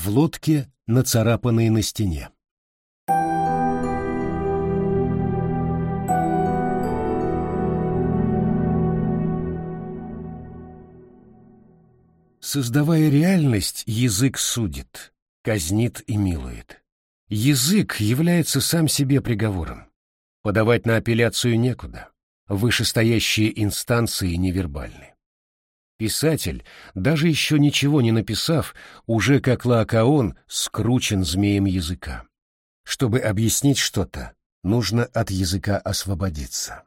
В лодке, нацарапанной на стене. Создавая реальность, язык судит, казнит и милует. Язык является сам себе приговором. Подавать на апелляцию некуда. Вышестоящие инстанции невербальны. Писатель, даже еще ничего не написав, уже как Лаокаон скручен змеем языка. Чтобы объяснить что-то, нужно от языка освободиться.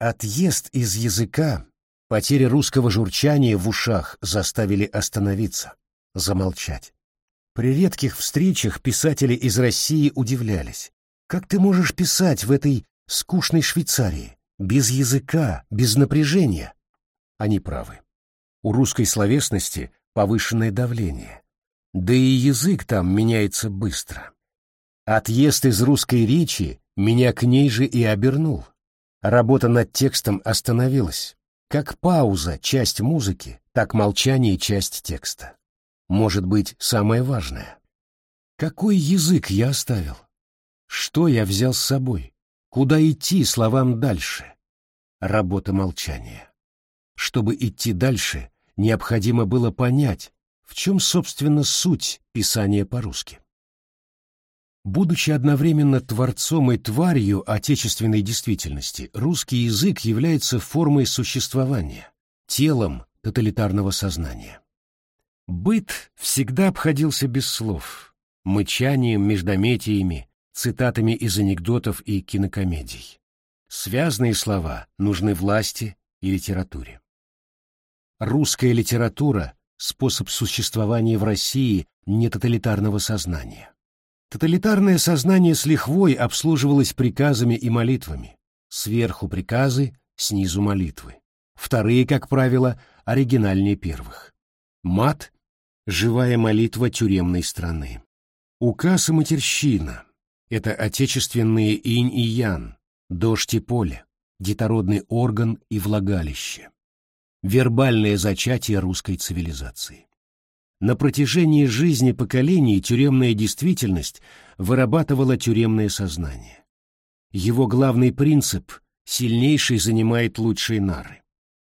Отъезд из языка, потеря русского журчания в ушах заставили остановиться, замолчать. При редких встречах писатели из России удивлялись. Как ты можешь писать в этой скучной Швейцарии? Без языка, без напряжения. Они правы. У русской словесности повышенное давление. Да и язык там меняется быстро. Отъезд из русской речи меня к ней же и обернул. Работа над текстом остановилась. Как пауза — часть музыки, так молчание — часть текста. Может быть, самое важное. Какой язык я оставил? Что я взял с собой? Куда идти словам дальше? Работа молчания. Чтобы идти дальше, необходимо было понять, в чем, собственно, суть писания по-русски. Будучи одновременно творцом и тварью отечественной действительности, русский язык является формой существования, телом тоталитарного сознания. Быт всегда обходился без слов, мычанием, междометиями, цитатами из анекдотов и кинокомедий. Связные слова нужны власти и литературе. Русская литература — способ существования в России нетоталитарного сознания. Тоталитарное сознание с лихвой обслуживалось приказами и молитвами. Сверху приказы, снизу молитвы. Вторые, как правило, оригинальнее первых. Мат — живая молитва тюремной страны. Указ и матерщина — это отечественные инь и ян, дождь и поле, детородный орган и влагалище. Вербальное зачатие русской цивилизации. На протяжении жизни поколений тюремная действительность вырабатывала тюремное сознание. Его главный принцип — сильнейший занимает лучшие нары.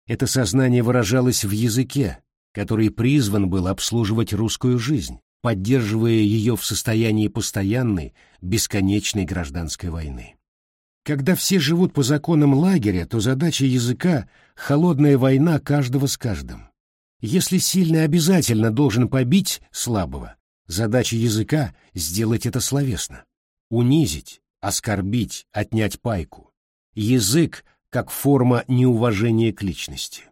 Это сознание выражалось в языке, который призван был обслуживать русскую жизнь, поддерживая ее в состоянии постоянной, бесконечной гражданской войны. Когда все живут по законам лагеря, то задача языка — холодная война каждого с каждым. Если сильный обязательно должен побить слабого, задача языка — сделать это словесно. Унизить, оскорбить, отнять пайку. Язык — как форма неуважения к личности.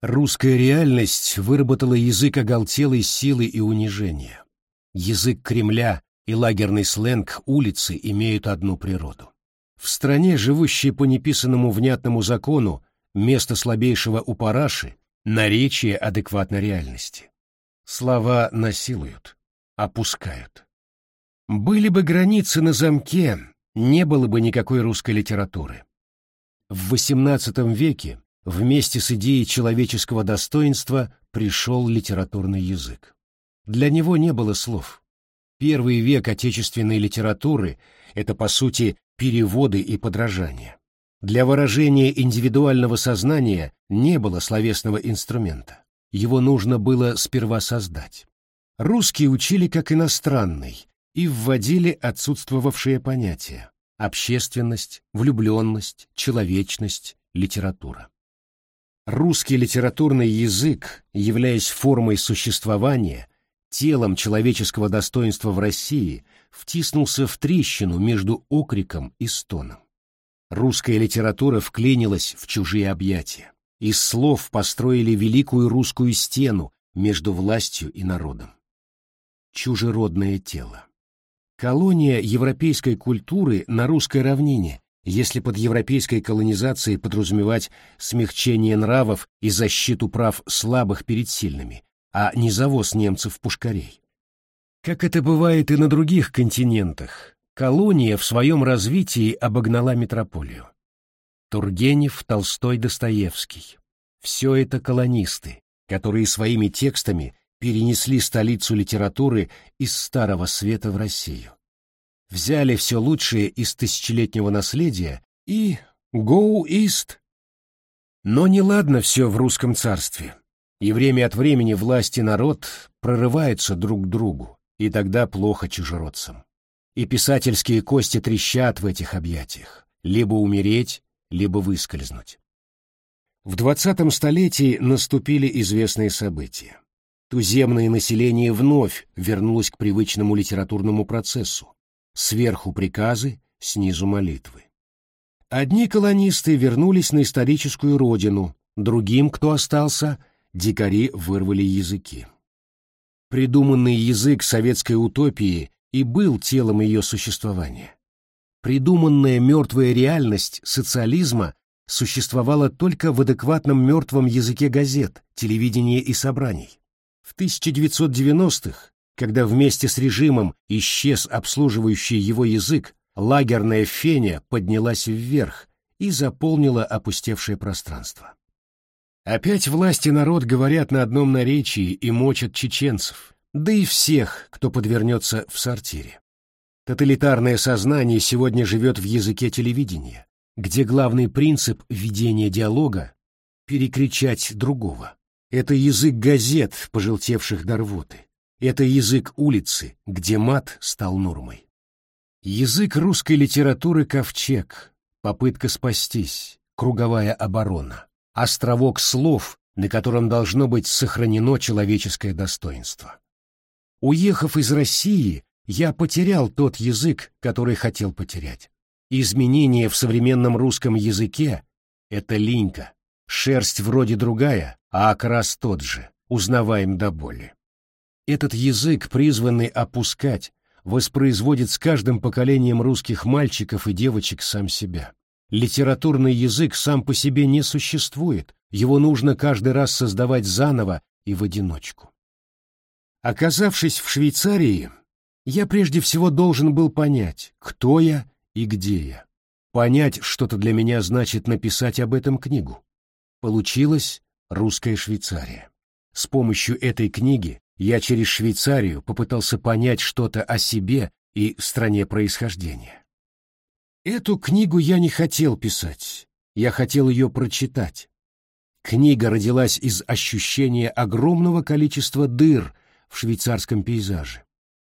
Русская реальность выработала язык оголтелой силы и унижения. Язык Кремля и лагерный сленг улицы имеют одну природу. В стране, живущей по неписанному внятному закону, место слабейшего у параши — наречие адекватно реальности. Слова насилуют, опускают. Были бы границы на замке, не было бы никакой русской литературы. В XVIII веке Вместе с идеей человеческого достоинства пришел литературный язык. Для него не было слов. Первый век отечественной литературы — это, по сути, переводы и подражания. Для выражения индивидуального сознания не было словесного инструмента. Его нужно было сперва создать. Русские учили как иностранный и вводили отсутствовавшие понятия — общественность, влюбленность, человечность, литература. Русский литературный язык, являясь формой существования, телом человеческого достоинства в России, втиснулся в трещину между окриком и стоном. Русская литература вклинилась в чужие объятия. Из слов построили великую русскую стену между властью и народом. Чужеродное тело. Колония европейской культуры на русской равнине если под европейской колонизацией подразумевать смягчение нравов и защиту прав слабых перед сильными, а не завоз немцев-пушкарей. Как это бывает и на других континентах, колония в своем развитии обогнала метрополию. Тургенев, Толстой, Достоевский — все это колонисты, которые своими текстами перенесли столицу литературы из Старого Света в Россию. Взяли все лучшее из тысячелетнего наследия и «Go East». Но неладно все в русском царстве, и время от времени власть и народ прорываются друг к другу, и тогда плохо чужеродцам. И писательские кости трещат в этих объятиях, либо умереть, либо выскользнуть. В двадцатом столетии наступили известные события. Туземное население вновь вернулось к привычному литературному процессу. Сверху приказы, снизу молитвы. Одни колонисты вернулись на историческую родину, другим, кто остался, дикари вырвали языки. Придуманный язык советской утопии и был телом ее существования. Придуманная мертвая реальность социализма существовала только в адекватном мертвом языке газет, телевидения и собраний. В 1990-х, когда вместе с режимом исчез обслуживающий его язык, лагерная феня поднялась вверх и заполнила опустевшее пространство. Опять власть и народ говорят на одном наречии и мочат чеченцев, да и всех, кто подвернется в сортире. Тоталитарное сознание сегодня живет в языке телевидения, где главный принцип ведения диалога — перекричать другого. Это язык газет, пожелтевших до рвоты. Это язык улицы, где мат стал нормой. Язык русской литературы — ковчег, попытка спастись, круговая оборона, островок слов, на котором должно быть сохранено человеческое достоинство. Уехав из России, я потерял тот язык, который хотел потерять. Изменение в современном русском языке — это линька, шерсть вроде другая, а окрас тот же, узнаваем до боли. Этот язык, призванный опускать, воспроизводит с каждым поколением русских мальчиков и девочек сам себя. Литературный язык сам по себе не существует, его нужно каждый раз создавать заново и в одиночку. Оказавшись в Швейцарии, я прежде всего должен был понять, кто я и где я. Понять что-то для меня значит написать об этом книгу. Получилось «Русская Швейцария». С помощью этой книги я через Швейцарию попытался понять что-то о себе и стране происхождения. Эту книгу я не хотел писать, я хотел ее прочитать. Книга родилась из ощущения огромного количества дыр в швейцарском пейзаже.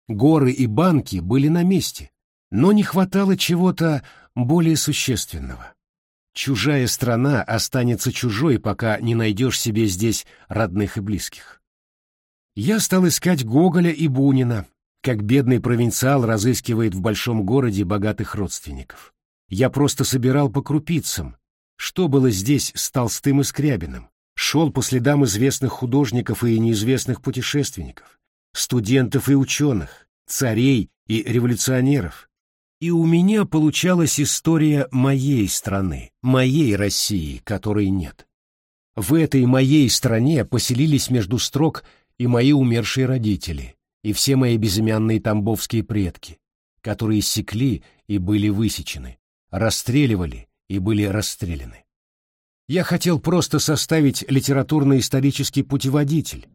Горы и банки были на месте, но не хватало чего-то более существенного. Чужая страна останется чужой, пока не найдешь себе здесь родных и близких. Я стал искать Гоголя и Бунина, как бедный провинциал разыскивает в большом городе богатых родственников. Я просто собирал по крупицам, что было здесь с Толстым и Скрябиным, шел по следам известных художников и неизвестных путешественников, студентов и ученых, царей и революционеров, и у меня получалась история моей страны, моей России, которой нет. В этой моей стране поселились между строк и мои умершие родители, и все мои безымянные тамбовские предки, которые секли и были высечены, расстреливали и были расстреляны. Я хотел просто составить литературно-исторический путеводитель,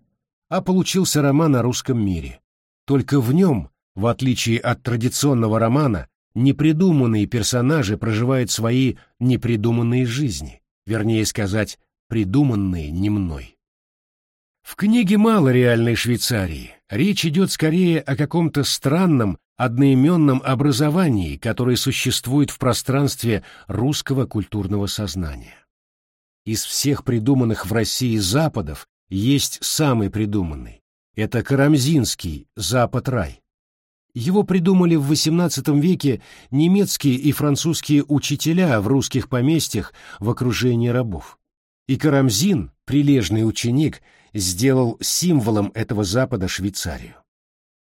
а получился роман о русском мире. Только в нем, в отличие от традиционного романа, непридуманные персонажи проживают свои непридуманные жизни, вернее сказать, придуманные не мной. В книге мало реальной Швейцарии, речь идет скорее о каком-то странном, одноименном образовании, которое существует в пространстве русского культурного сознания. Из всех придуманных в России Западов есть самый придуманный. Это Карамзинский «Запад-рай». Его придумали в XVIII веке немецкие и французские учителя в русских поместьях в окружении рабов. И Карамзин, прилежный ученик, сделал символом этого Запада Швейцарию.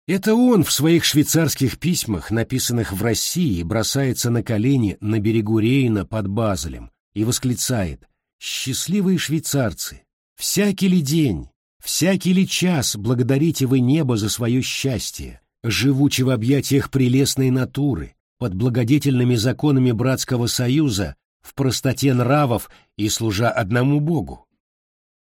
Это он в своих швейцарских письмах, написанных в России, бросается на колени на берегу Рейна под Базелем и восклицает «Счастливые швейцарцы! Всякий ли день, всякий ли час благодарите вы небо за свое счастье, живучи в объятиях прелестной натуры, под благодетельными законами братского союза, в простоте нравов и служа одному Богу.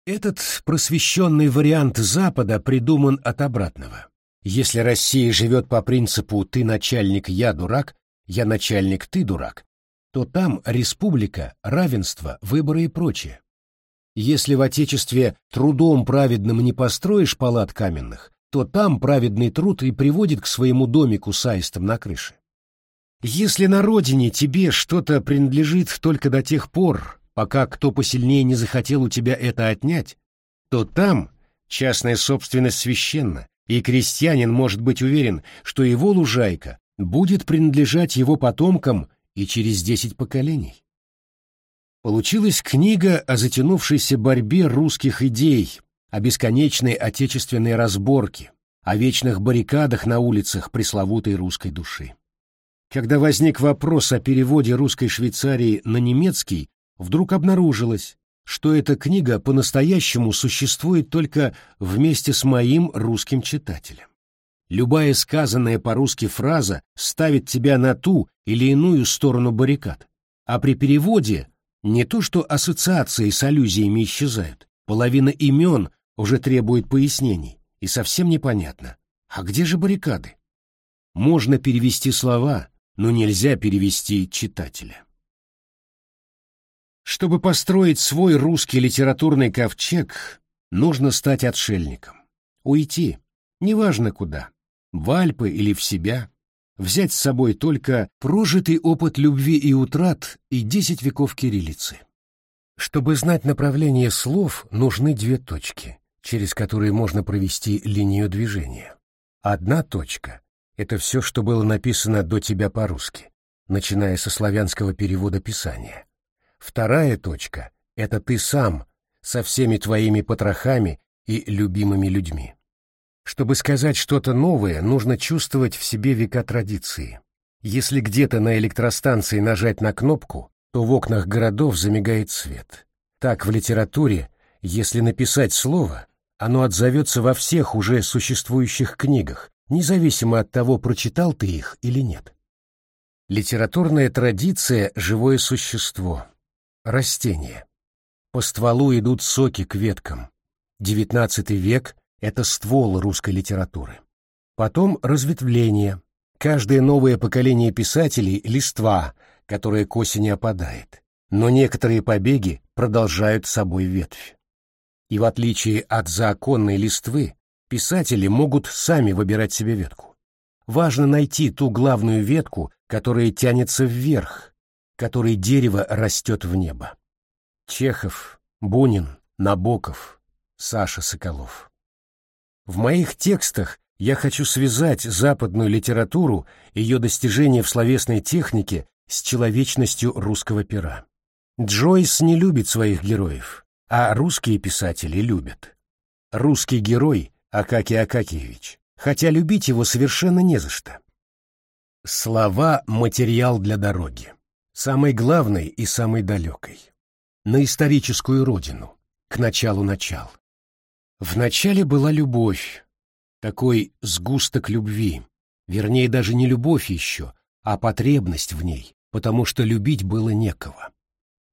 Этот просвещенный вариант Запада придуман от обратного. Если Россия живет по принципу «ты начальник, я дурак», «я начальник, ты дурак», то там республика, равенство, выборы и прочее. Если в Отечестве трудом праведным не построишь палат каменных, то там праведный труд и приводит к своему домику с аистом на крыше. Если на родине тебе что-то принадлежит только до тех пор, пока кто посильнее не захотел у тебя это отнять, то там частная собственность священна, и крестьянин может быть уверен, что его лужайка будет принадлежать его потомкам и через десять поколений. Получилась книга о затянувшейся борьбе русских идей, о бесконечной отечественной разборке, о вечных баррикадах на улицах пресловутой русской души. Когда возник вопрос о переводе русской Швейцарии на немецкий, вдруг обнаружилось, что эта книга по-настоящему существует только вместе с моим русским читателем. Любая сказанная по-русски фраза ставит тебя на ту или иную сторону баррикад, а при переводе не то что ассоциации с аллюзиями исчезают, половина имен уже требует пояснений, и совсем непонятно, а где же баррикады? Можно перевести слова, но нельзя перевести читателя. Чтобы построить свой русский литературный ковчег, нужно стать отшельником. Уйти, неважно куда, в Альпы или в себя, взять с собой только прожитый опыт любви и утрат и десять веков кириллицы. Чтобы знать направление слов, нужны две точки, через которые можно провести линию движения. Одна точка — это все, что было написано до тебя по-русски, начиная со славянского перевода Писания. Вторая точка — это ты сам, со всеми твоими потрохами и любимыми людьми. Чтобы сказать что-то новое, нужно чувствовать в себе века традиции. Если где-то на электростанции нажать на кнопку, то в окнах городов замигает свет. Так в литературе, если написать слово, оно отзовется во всех уже существующих книгах, независимо от того, прочитал ты их или нет. Литературная традиция — живое существо, Растения. По стволу идут соки к веткам. XIX век — это ствол русской литературы. Потом разветвление. Каждое новое поколение писателей — листва, которая к осени опадает. Но некоторые побеги продолжают собой ветвь. И в отличие от законной листвы, писатели могут сами выбирать себе ветку. Важно найти ту главную ветку, которая тянется вверх, которой дерево растет в небо. Чехов, Бунин, Набоков, Саша Соколов. В моих текстах я хочу связать западную литературу, ее достижения в словесной технике с человечностью русского пера. Джойс не любит своих героев, а русские писатели любят. Русский герой Акакий Акакиевич, хотя любить его совершенно не за что. Слова — материал для дороги самой главной и самой далекой, на историческую родину, к началу начал. В начале была любовь, такой сгусток любви, вернее даже не любовь еще, а потребность в ней, потому что любить было некого.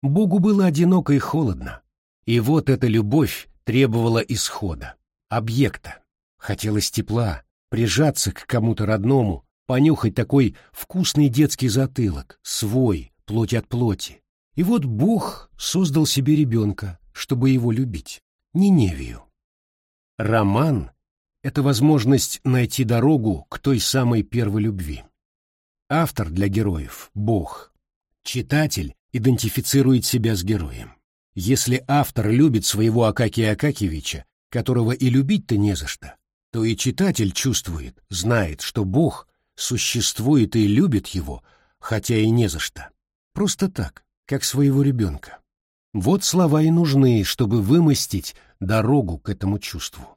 Богу было одиноко и холодно, и вот эта любовь требовала исхода, объекта, хотелось тепла, прижаться к кому-то родному, понюхать такой вкусный детский затылок, свой, плоть от плоти. И вот Бог создал себе ребенка, чтобы его любить, Ниневию. Роман — это возможность найти дорогу к той самой первой любви. Автор для героев — Бог. Читатель идентифицирует себя с героем. Если автор любит своего Акакия Акакевича, которого и любить-то не за что, то и читатель чувствует, знает, что Бог существует и любит его, хотя и не за что. Просто так, как своего ребенка. Вот слова и нужны, чтобы вымостить дорогу к этому чувству.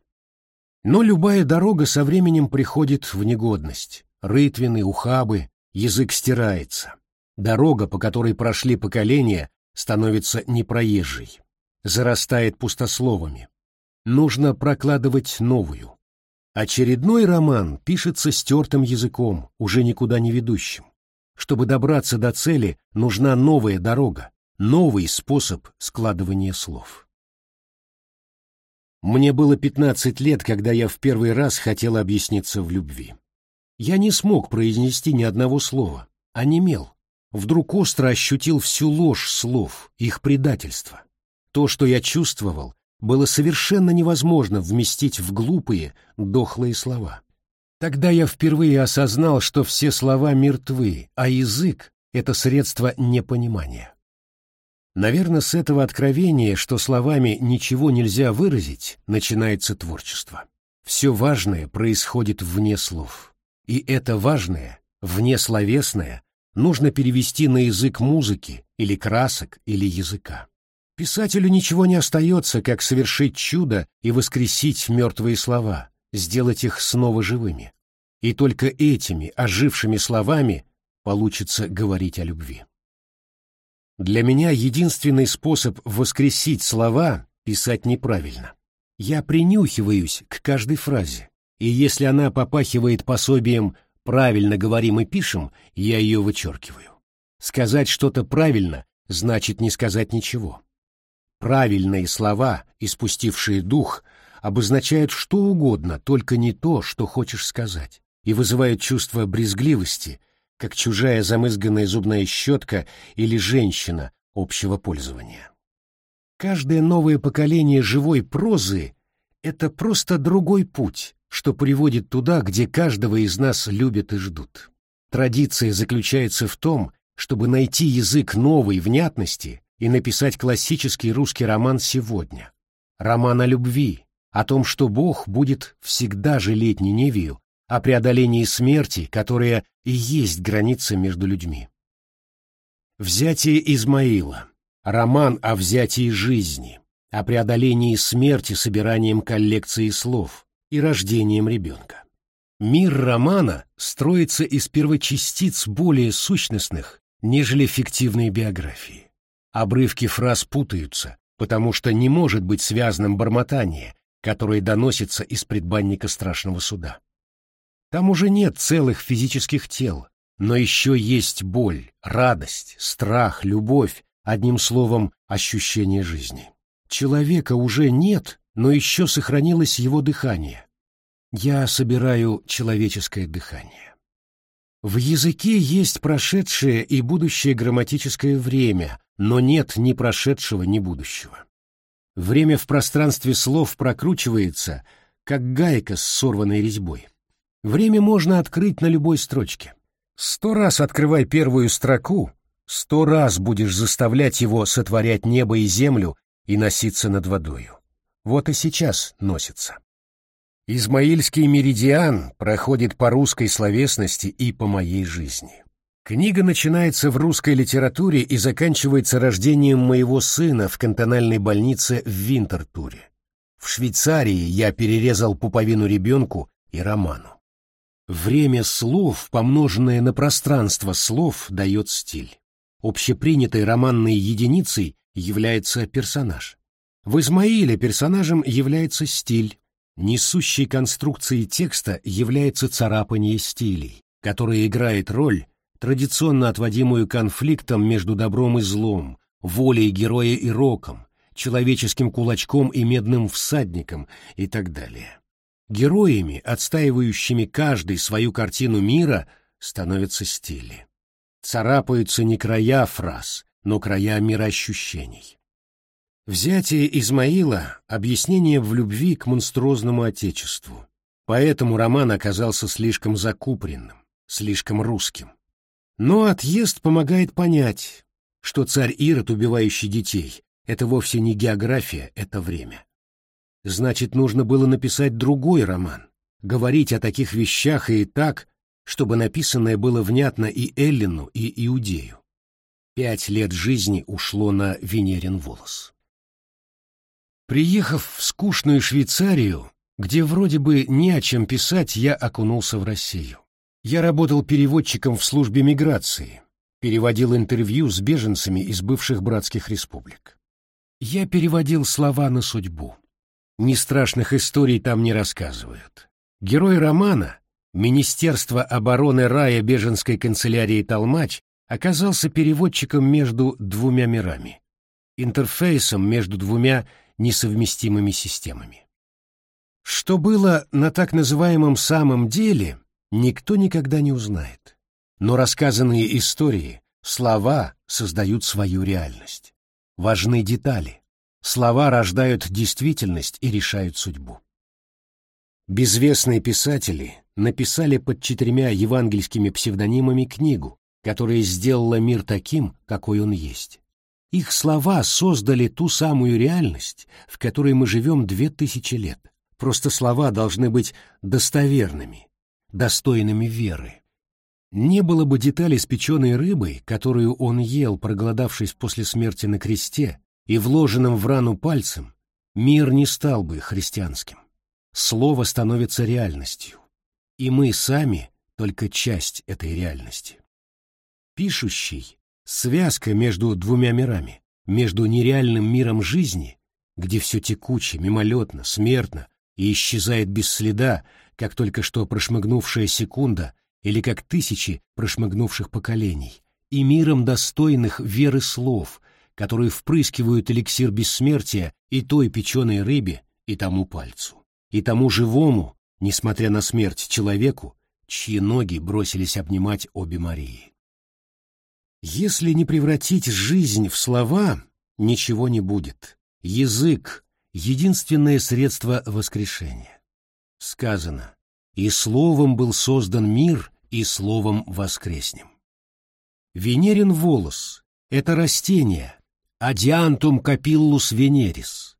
Но любая дорога со временем приходит в негодность. Рытвины, ухабы, язык стирается. Дорога, по которой прошли поколения, становится непроезжей. Зарастает пустословами. Нужно прокладывать новую. Очередной роман пишется стертым языком, уже никуда не ведущим. Чтобы добраться до цели, нужна новая дорога, новый способ складывания слов. Мне было 15 лет, когда я в первый раз хотел объясниться в любви. Я не смог произнести ни одного слова, а немел. Вдруг остро ощутил всю ложь слов, их предательство. То, что я чувствовал, было совершенно невозможно вместить в глупые, дохлые слова. Тогда я впервые осознал, что все слова мертвы, а язык — это средство непонимания. Наверное, с этого откровения, что словами ничего нельзя выразить, начинается творчество. Все важное происходит вне слов. И это важное, внесловесное, нужно перевести на язык музыки или красок или языка. Писателю ничего не остается, как совершить чудо и воскресить мертвые слова, сделать их снова живыми. И только этими ожившими словами получится говорить о любви. Для меня единственный способ воскресить слова — писать неправильно. Я принюхиваюсь к каждой фразе, и если она попахивает пособием «правильно говорим и пишем», я ее вычеркиваю. Сказать что-то правильно — значит не сказать ничего. Правильные слова, испустившие дух, обозначают что угодно, только не то, что хочешь сказать, и вызывают чувство брезгливости — как чужая замызганная зубная щетка или женщина общего пользования. Каждое новое поколение живой прозы — это просто другой путь, что приводит туда, где каждого из нас любят и ждут. Традиция заключается в том, чтобы найти язык новой внятности и написать классический русский роман сегодня. Роман о любви, о том, что Бог будет всегда жалеть Ниневию, о преодолении смерти, которая и есть граница между людьми. Взятие Измаила. Роман о взятии жизни, о преодолении смерти собиранием коллекции слов и рождением ребенка. Мир романа строится из первочастиц более сущностных, нежели фиктивные биографии. Обрывки фраз путаются, потому что не может быть связанным бормотание, которое доносится из предбанника страшного суда. Там уже нет целых физических тел, но еще есть боль, радость, страх, любовь, одним словом, ощущение жизни. Человека уже нет, но еще сохранилось его дыхание. Я собираю человеческое дыхание. В языке есть прошедшее и будущее грамматическое время, но нет ни прошедшего, ни будущего. Время в пространстве слов прокручивается, как гайка с сорванной резьбой. Время можно открыть на любой строчке. Сто раз открывай первую строку, сто раз будешь заставлять его сотворять небо и землю и носиться над водою. Вот и сейчас носится. Измаильский меридиан проходит по русской словесности и по моей жизни. Книга начинается в русской литературе и заканчивается рождением моего сына в кантональной больнице в Винтертуре. В Швейцарии я перерезал пуповину ребенку и роману. Время слов, помноженное на пространство слов, дает стиль. Общепринятой романной единицей является персонаж. В Измаиле персонажем является стиль. Несущей конструкцией текста является царапание стилей, которое играет роль, традиционно отводимую конфликтом между добром и злом, волей героя и роком, человеческим кулачком и медным всадником и так далее. Героями, отстаивающими каждый свою картину мира, становятся стили. Царапаются не края фраз, но края мироощущений. Взятие Измаила — объяснение в любви к монструозному отечеству. Поэтому роман оказался слишком закупоренным, слишком русским. Но отъезд помогает понять, что царь Ирод, убивающий детей, это вовсе не география, это время. Значит, нужно было написать другой роман, говорить о таких вещах и так, чтобы написанное было внятно и Эллину, и Иудею. Пять лет жизни ушло на Венерин волос. Приехав в скучную Швейцарию, где вроде бы не о чем писать, я окунулся в Россию. Я работал переводчиком в службе миграции, переводил интервью с беженцами из бывших братских республик. Я переводил слова на судьбу. Ни страшных историй там не рассказывают. Герой романа, Министерство обороны рая беженской канцелярии «Толмач» оказался переводчиком между двумя мирами, интерфейсом между двумя несовместимыми системами. Что было на так называемом самом деле, никто никогда не узнает. Но рассказанные истории, слова создают свою реальность. Важны детали. Слова рождают действительность и решают судьбу. Безвестные писатели написали под четырьмя евангельскими псевдонимами книгу, которая сделала мир таким, какой он есть. Их слова создали ту самую реальность, в которой мы живем две тысячи лет. Просто слова должны быть достоверными, достойными веры. Не было бы детали с печеной рыбой, которую он ел, проголодавшись после смерти на кресте, и вложенным в рану пальцем, мир не стал бы христианским. Слово становится реальностью, и мы сами только часть этой реальности. Пишущий — связка между двумя мирами, между нереальным миром жизни, где все текуче, мимолетно, смертно и исчезает без следа, как только что прошмыгнувшая секунда или как тысячи прошмыгнувших поколений, и миром достойных веры слов, которые впрыскивают эликсир бессмертия и той печеной рыбе, и тому пальцу, и тому живому, несмотря на смерть, человеку, чьи ноги бросились обнимать обе Марии. Если не превратить жизнь в слова, ничего не будет. Язык — единственное средство воскрешения. Сказано, и словом был создан мир, и словом воскреснем. Венерин волос — это растение, адиантум капиллус венерис.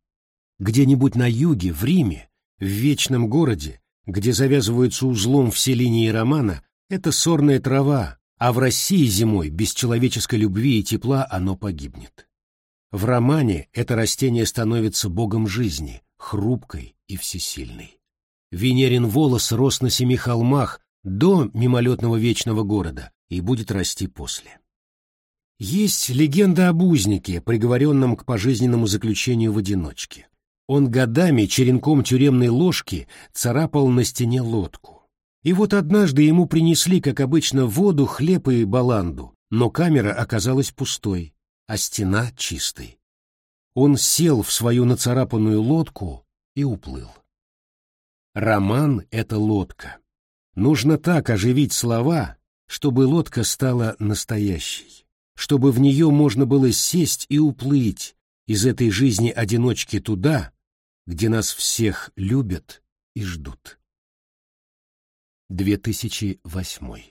Где-нибудь на юге, в Риме, в вечном городе, где завязываются узлом все линии романа, это сорная трава, а в России зимой без человеческой любви и тепла оно погибнет. В романе это растение становится богом жизни, хрупкой и всесильной. Венерин волос рос на семи холмах до мимолетного вечного города и будет расти после. Есть легенда об узнике, приговоренном к пожизненному заключению в одиночке. Он годами черенком тюремной ложки царапал на стене лодку. И вот однажды ему принесли, как обычно, воду, хлеб и баланду, но камера оказалась пустой, а стена чистой. Он сел в свою нацарапанную лодку и уплыл. Роман — это лодка. Нужно так оживить слова, чтобы лодка стала настоящей, чтобы в нее можно было сесть и уплыть из этой жизни одиночки туда, где нас всех любят и ждут. 2008